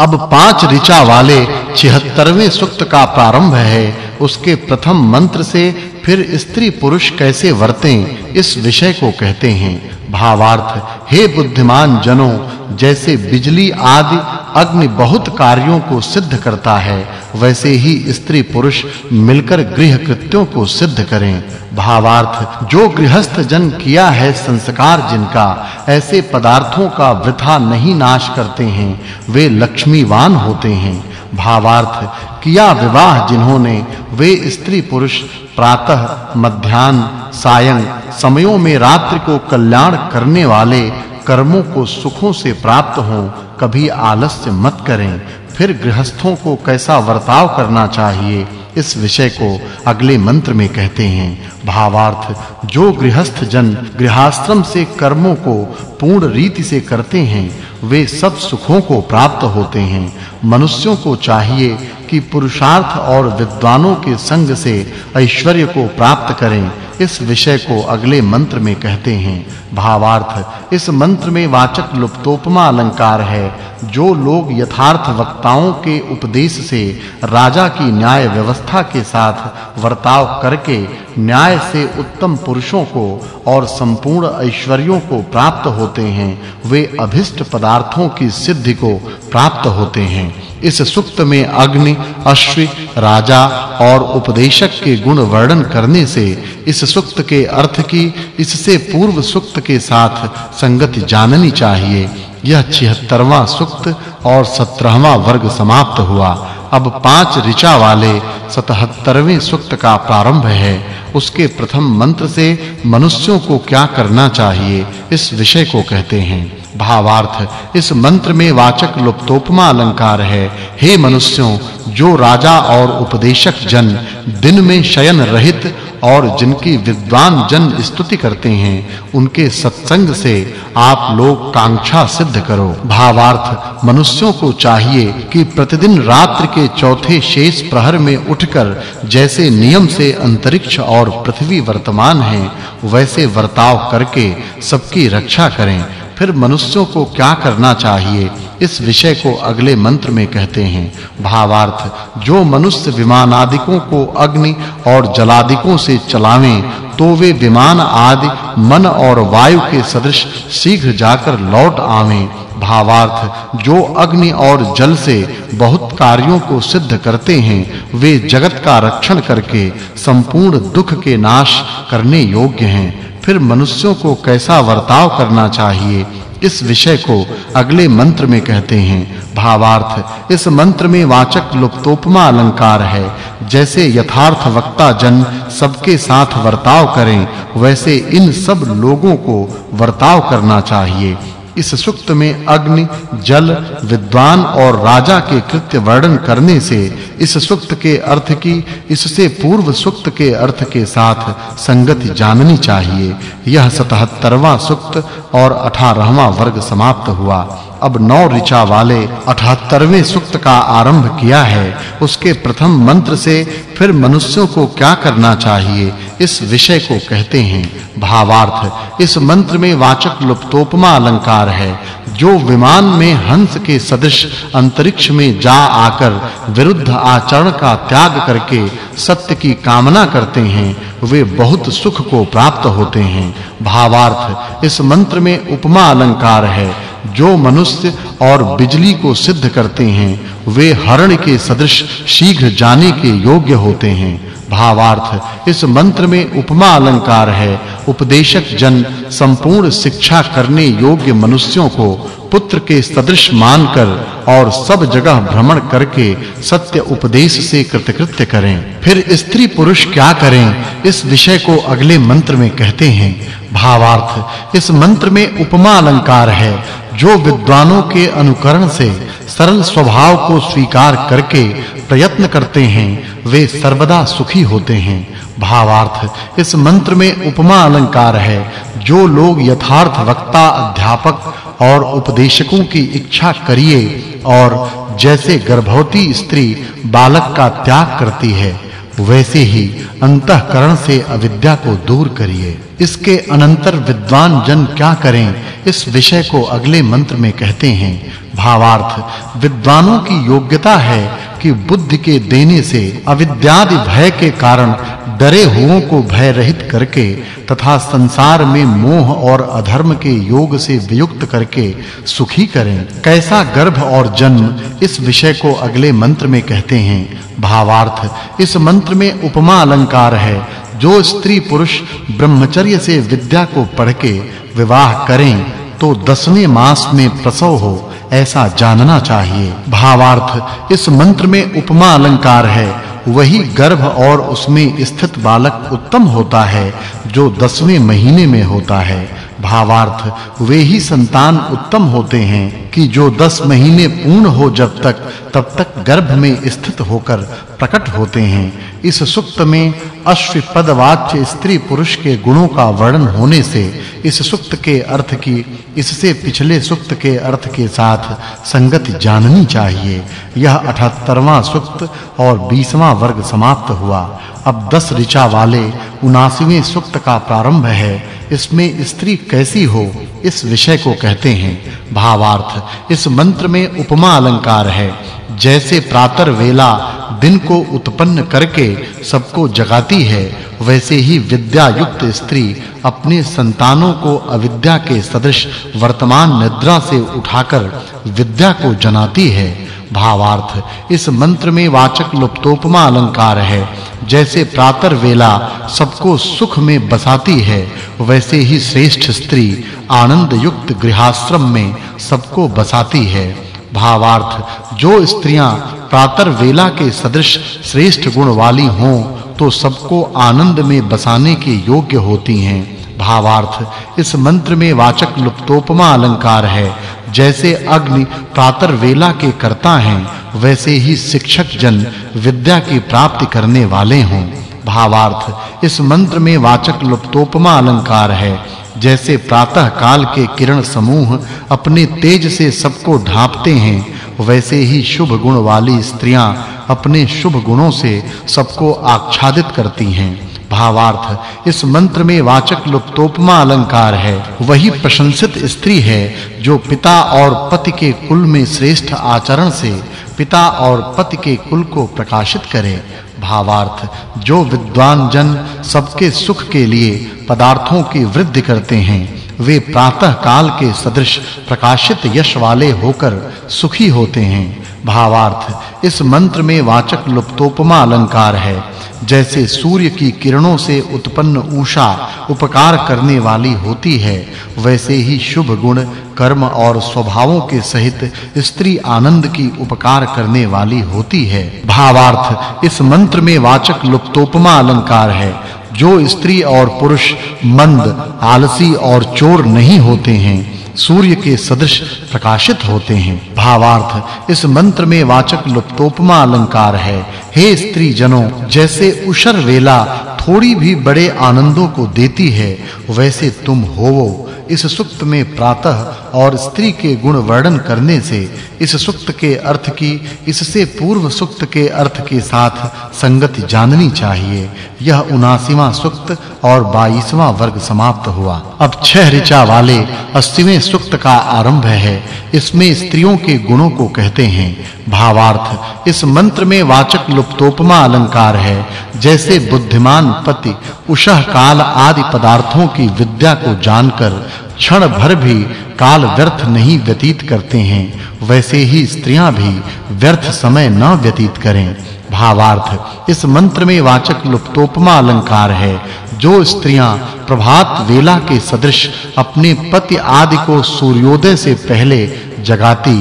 अब पाँच ऋचा वाले 76वें सूक्त का प्रारंभ है। उसके प्रथम मंत्र से फिर स्त्री पुरुष कैसे वर्तें, इस विषय को कहते हैं। भावार्थ हे। बुद्धिमान जनों, जैसे बिजली आदि अग्नि बहुत कार्यों को सिद्ध करता है, वैसे ही स्त्री पुरुष मिलकर गृह कृत्यों को सिद्ध करें। भावार्थ, जो गृहस्थ जन किया है संस्कार जिनका, ऐसे पदार्थों का वृथा नहीं नाश करते हैं, वे लक्ष्मीवान होते हैं। भावार्थ किया विवाह जिन्होंने, वे स्त्री पुरुष प्रातः, मध्याह्न, सायं, समयों में रात्रि को कल्याण करने वाले कर्मों को सुखों से प्राप्त हों, कभी आलस्य मत करें, फिर गृहस्थों को कैसा वर्ताव करना चाहिए? इस विषय को अगले मंत्र में कहते हैं, भावार्थ, जो गृहस्थ जन गृहाश्रम से कर्मों को पूर्ण रीति से करते हैं, वे सब सुखों को प्राप्त होते हैं। मनुष्यों को चाहिए कि पुरुषार्थ और विद्वानों के संग से ऐश्वर्य को प्राप्त करें। इस विषय को अगले मंत्र में कहते हैं, भावार्थ, इस मंत्र में वाचक् लुप्तोपमा अलंकार है जो लोग यथार्थ वक्ताओं के उपदेश से राजा की न्याय व्यवस्था के साथ वर्ताव करके न्याय से उत्तम पुरुषों को और संपूर्ण ऐश्वर्यों को प्राप्त होते हैं, वे अभिष्ट पदार्थों की सिद्धि को प्राप्त होते हैं। इस सुक्त में अग्नि, अश्वि, राजा और उपदेशक के गुण वर्णन करने से इस सुक्त के अर्थ की, इससे पूर्व सुक्त के साथ संगति जाननी चाहिए। यह 76वां सुक्त और 17वां वर्ग समाप्त हुआ। अब पाँच ऋचा वाले 77वें सुक्त का प्रारंभ है। उसके प्रथम मंत्र से मनुष्यों को क्या करना चाहिए, इस विषय को कहते हैं। भावार्थ, इस मंत्र में वाचक् लुप्तोपमा अलंकार है। हे मनुष्यों, जो राजा और उपदेशक जन दिन में शयन रहित और जिनकी विद्वान जन स्तुति करते हैं, उनके सत्संग से आप लोग कांक्षा सिद्ध करो। भावार्थ, मनुष्यों को चाहिए कि प्रतिदिन रात्रि के चौथे शेष प्रहर में उठकर जैसे नियम से अंतरिक्ष और पृथ्वी वर्तमान हैं, वैसे वर्ताव करके सबकी रक्षा करें। फिर मनुष्यों को क्या करना चाहिए? इस विषय को अगले मंत्र में कहते हैं। भावार्थ, जो मनुष्य विमान आदिकों को अग्नि और जलादिकों से चलावें तो वे विमान आदि, मन और वायु के सदृश शीघ्र जाकर लौट आवें। भावार्थ, जो अग्नि और जल से बहुत कार्यों को सिद्ध करते हैं, वे जगत का रक्षण करके संपूर्ण दुख के नाश करने योग्य हैं। फिर मनुष्यों को कैसा वर्ताव करना चाहिए? इस विषय को अगले मंत्र में कहते हैं। भावार्थ, इस मंत्र में वाचक् लुप्तोपमा अलंकार है। जैसे यथार्थ वक्ता जन सबके साथ वर्ताव करें, वैसे इन सब लोगों को वर्ताव करना चाहिए। इस सुक्त में अग्नि, जल, विद्वान और राजा के कृत्य वर्णन करने से इस सुक्त के अर्थ की, इससे पूर्व सुक्त के अर्थ के साथ संगति जाननी चाहिए। यह 77वां सुक्त और 18वां वर्ग समाप्त हुआ। अब नौ ऋचा वाले 78वें सुक्त का आरंभ किया है। उसके प्रथम मंत्र से फिर मनुष्यों को क्या करना चाहिए? इस विषय को कहते हैं भावार्थ। इस मंत्र में वाचक् लुप्तोपमा अलंकार है। जो विमान में हंस के सदृश अंतरिक्ष में जा आकर विरुद्ध आचरण का त्याग करके सत्य की कामना करते हैं, वे बहुत सुख को प्राप्त होते हैं। भावार्थ, इस मंत्र में उपमा अलंकार है। जो मनुष्य और बिजली को सिद्ध करते हैं, वे हरण के सदृश शीघ्र जाने के योग्य होते हैं। भावार्थ। इस मंत्र में उपमा अलंकार है। उपदेशक जन संपूर्ण शिक्षा करने योग्य मनुष्यों को पुत्र के सदृश मानकर और सब जगह भ्रमण करके सत्य उपदेश से कृतकृत्य करें। फिर स्त्री पुरुष क्या करें? इस विषय को अगले मंत्र में कहते हैं। भावार्थ। इस मंत्र में उपमा अलंकार है। जो विद्वानों के अनुकरण से सरल स्वभाव को स्वीकार करके प्रयत्न करते हैं वे सर्वदा सुखी होते हैं। भावार्थ, इस मंत्र में उपमा अलंकार है। जो लोग यथार्थ वक्ता, अध्यापक और उपदेशकों की इच्छा करिए और जैसे गर्भवती स्त्री बालक का त्याग करती है, वैसे ही अंतःकरण से अविद्या को दूर करिए। इसके अनंतर विद्वान जन क्या करें? इस विषय को अगले मंत्र में कहते हैं। भावार्थ, विद्वानों की योग्यता है कि बुद्धि के देने से, अविद्यादि भय के कारण डरे हुओं को भय रहित करके, तथा संसार में मोह और अधर्म के योग से वियुक्त करके सुखी करें। कैसा गर्भ और जन्म, इस विषय को अगले मंत्र में कहते हैं। भावार्थ, इस मंत्र में उपमा अलंकार है। जो स्त्री पुरुष ब्रह्मचर्य से विद्या को पढ़ के विवाह करें तो दसवें मास में प्रसव हो ऐसा जानना चाहिए। भावार्थ, इस मंत्र में उपमा अलंकार है। वही गर्भ और उसमें स्थित बालक उत्तम होता है, जो दसवें महीने में होता है। भावार्थ, वे ही संतान उत्तम होते हैं कि जो दस महीने पूर्ण हो जब तक, तब तक गर्भ में स्थित होकर प्रकट होते हैं। इस सुक्त में अश्व पदवाच्य स्त्री पुरुष के गुणों का वर्णन होने से इस सुक्त के अर्थ की, इससे पिछले सुक्त के अर्थ के साथ संगति जाननी चाहिए। यह 78वां सुक्त और 20वां वर्ग समाप्त हुआ। अब 10 ऋचा वाले 79वें सुक्त का प्रारंभ है। इसमें स्त्री कैसी हो, इस विषय को कहते हैं। भावार्थ, इस मंत्र में उपमा अलंकार है। जैसे प्रातर वेला दिन को उत्पन्न करके सबको जगाती है, वैसे ही विद्या युक्त स्त्री अपने संतानों को अविद्या के सदृश वर्तमान निद्रा से उठाकर विद्या को जनाती है। भावार्थ, इस मंत्र में वाचक् लुप्तोपमा अलंकार है। जैसे प्रातर वेला सबको सुख में बसाती है, वैसे ही श्रेष्ठ स्त्री आनंद युक्त गृहाश्रम में सबको बसाती है। भावार्थ, जो स्त्रियाँ प्रातर वेला के सदृश श्रेष्ठ गुण वाली हों तो सबको आनंद में बसाने के योग्य होती हैं। भावार्थ, इस मंत्र में वाचक् लुप्तोपमा अलंकार है। जैसे अग्नि प्रातर वेला के करता हैं, वैसे ही शिक्षक जन विद्या की प्राप्ति करने वाले हों। भावार्थ, इस मंत्र में वाचक् लुप्तोपमा अलंकार है। जैसे प्रातः काल के किरण समूह अपने तेज से सबको ढांपते हैं, वैसे ही शुभ गुण वाली स्त्रियाँ अपने शुभ गुणों से सबको आच्छादित करती हैं। भावार्थ, इस मंत्र में वाचक् लुप्तोपमा अलंकार है। वही प्रशंसित स्त्री है, जो पिता और पति के कुल में श्रेष्ठ आचरण से पिता और पति के कुल को प्रकाशित करे। भावार्थ, जो विद्वान जन सबके सुख के लिए पदार्थों की वृद्धि करते हैं, वे प्रातः काल के सदृश प्रकाशित यश वाले होकर सुखी होते हैं। भावार्थ, इस मंत्र में वाचक् लुप्तोपमा अलंकार है। जैसे सूर्य की किरणों से उत्पन्न उषा उपकार करने वाली होती है, वैसे ही शुभ गुण कर्म और स्वभावों के सहित स्त्री आनंद की उपकार करने वाली होती है। भावार्थ, इस मंत्र में वाचक् लुप्तोपमा अलंकार है। जो स्त्री और पुरुष मंद, आलसी और चोर नहीं होते हैं सूर्य के सदृश प्रकाशित होते हैं। भावार्थ, इस मंत्र में वाचक् लुप्तोपमा अलंकार है। हे स्त्री जनों जैसे उशर वेला थोड़ी भी बड़े आनंदों को देती है, वैसे तुम होवो। इस सुक्त में प्रातः और स्त्री के गुण वर्णन करने से इस सुक्त के अर्थ की, इससे पूर्व सुक्त के अर्थ के साथ संगति जाननी चाहिए। यह 79वां सुक्त और 22वां वर्ग समाप्त हुआ। अब छह ऋचा वाले 80वें सुक्त का आरंभ है। इसमें स्त्रियों के गुणों को कहते हैं। भावार्थ, इस मंत्र में वाचक् लुप्तोपमा अलंकार है। जैसे बुद्धिमान पति उषः काल आदि पदार्थों की विद्या को जानकर क्षण भर भी काल व्यर्थ नहीं व्यतीत करते हैं, वैसे ही स्त्रियाँ भी व्यर्थ समय न व्यतीत करें। भावार्थ, इस मंत्र में वाचक् लुप्तोपमा अलंकार है, जो स्त्रियाँ प्रभात वेला के सदृश अपने पति आदि को सूर्योदय से पहले जगाती,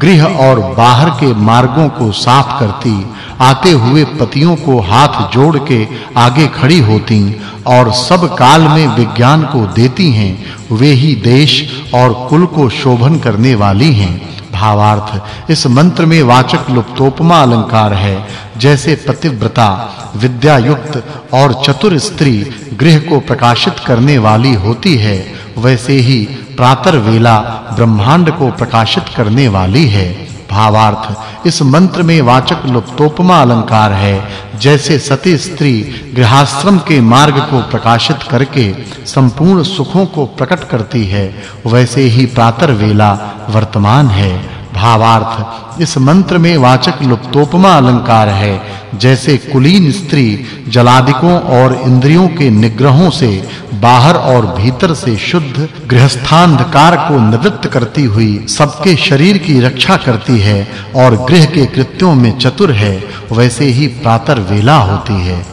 गृह और बाहर के मार्गों को साफ़ करती, आते हुए पतियों को हाथ जोड़ के आगे खड़ी होती और सब काल में विज्ञान को देती हैं, वे ही देश और कुल को शोभन करने वाली हैं। भावार्थ, इस मंत्र में वाचक् लुप्तोपमा अलंकार है, जैसे पतिव्रता विद्या युक्त और चतुर स्त्री गृह को प्रकाशित करने वाली होती है। वैसे ही प्रातर वेला ब्रह्मांड को प्रकाशित करने वाली है। भावार्थ, इस मंत्र में वाचक् लुप्तोपमा अलंकार है, जैसे सती स्त्री गृहस्थम के मार्ग को प्रकाशित करके संपूर्ण सुखों को प्रकट करती है, वैसे ही प्रातर वेला वर्तमान है। भावार्थ। इस मंत्र में वाचक् लुप्तोपमा अलंकार है, जैसे कुलीन स्त्री जलादिकों और इंद्रियों के निग्रहों से बाहर और भीतर से शुद्ध गृहस्थांधकार को निवृत्त करती हुई सबके शरीर की रक्षा करती है और गृह के कृत्यों में चतुर है, वैसे ही प्रातर वेला होती है।